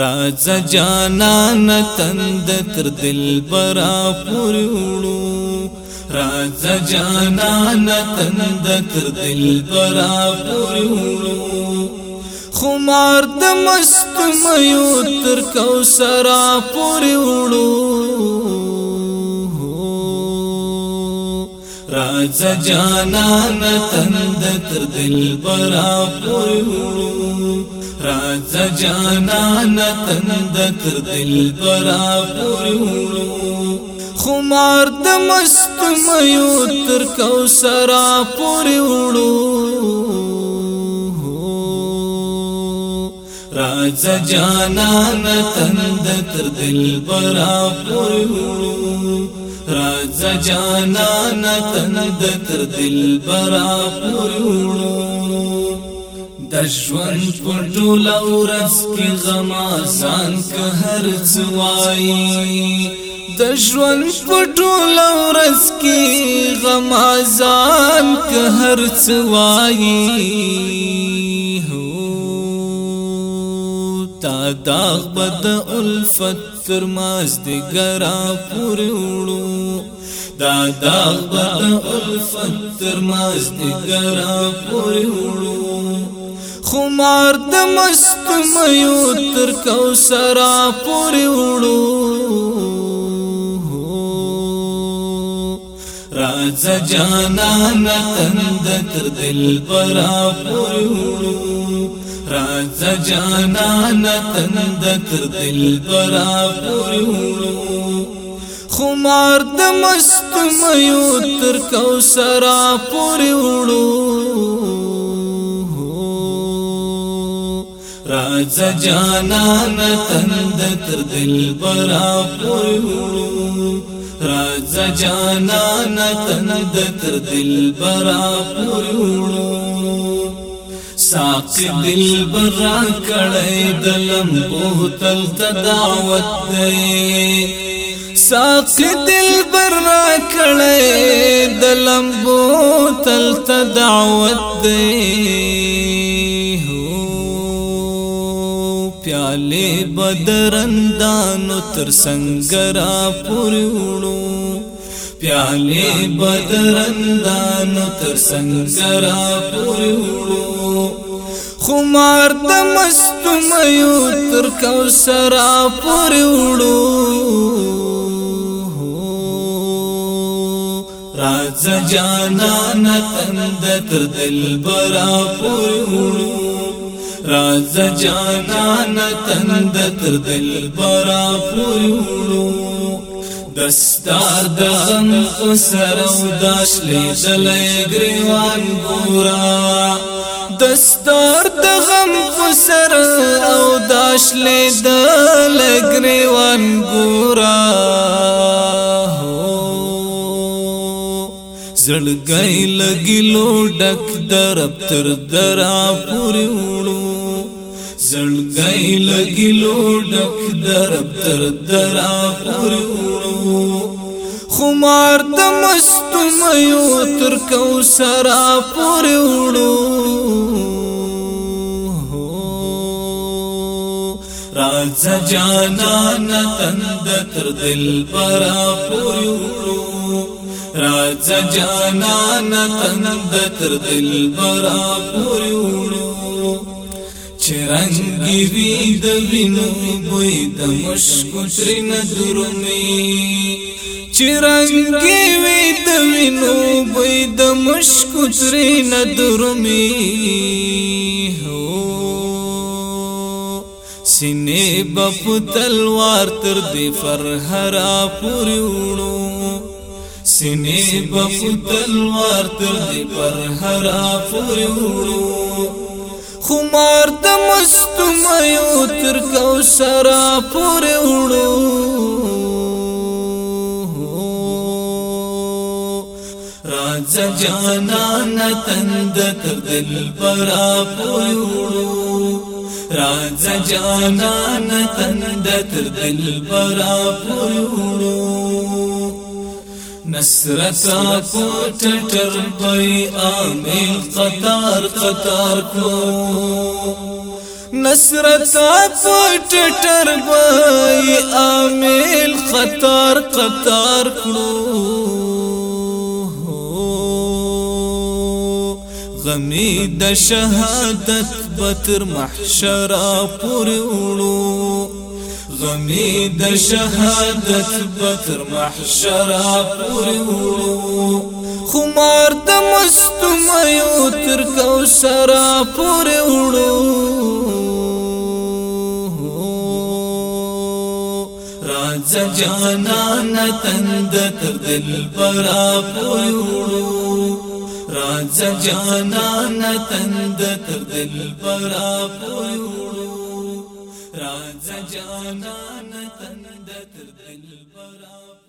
راز جانان تند تر دل برا پور وړو راز جانان تند تر دل برا پور وړو خمار د مست ميو تر کوثر پور وړو راز جانان تند تر دل برا پور وړو راز جانانا تندت دل برا پورونو خمار د مست میو تر کو سرا پوری وړو راز جانانا تندت دل برا پوری وړو راز جانانا تند تر دل برا پورونو د ژوند په ټول ورځ کې غم آسان که هر څوایي د ژوند په ټول ورځ کې غم آسان که هر څوایي تا داغ بد الفت تر مازدګرا پورې وړو دا داغ بد الفت تر مازدګرا پورې وړو خمار د مست ميو تر کوثر پور وړو راز جانا نند تر دل پر پور وړو راز جانا نند تر دل پر پور وړو خمار د مست ميو تر کوثر پور وړو راز جانان تند تر دل برا پورو راز جانان تند تر دل برا پورو ساقی دل برا کڑی دلم بوتل تدعوت دی ساقی دل برا کڑی دلم بوتل تدعوت دی ټولې بدرندانو تر څنګه را پورېړو پیالې بدرندانو تر څنګه را پورېړو خمار د مستمیو تر کوثر را پورېړو راز جانا نتند تر دل برا پوری وړو راز جانا تند تر دل برا پورو دستا دغن خسر او داش لیدل گریوان ګورا دستار دغم خسر او داش لیدل گریوان ګورا زړګي لګي لو ډک درب تر درا پورې وړو زړګي لګلو ډک درب تر درا پورو خمار د مست ميو تر کو سرا پور وړو راز جانا نتند تر دل پرا پور وړو راز جانا نتند تر دل پرا پور وړو چرنګي وی د وینو بوې د مشکو ترن درومي چرنګي وی د وینو بوې د مشکو ترن درومي هو سینې په تلوار تر دې فرحرا پوری وړو سینې په تلوار تر دې فرحرا پوری وړو خمار د مستو مایو تر کوثر پورې وړو راز جانان تند تر دل پرا پورې وړو راز جانان تند تر دل پرا پورې وړو نسرتا کو ٹٹر دوی آمین قطار قطار کو نسرتا کو ٹٹر دوی آمین قطار قطار کو غمی د شهادت بتر محشر پور وړو غمي د شهادت بتر محشر پورو خمار د مست ميو تر کوثر پورو راز جانان تند تر دل برا پورو راز جانا تند تر دل برا پورو راز جانان تند تر دل برا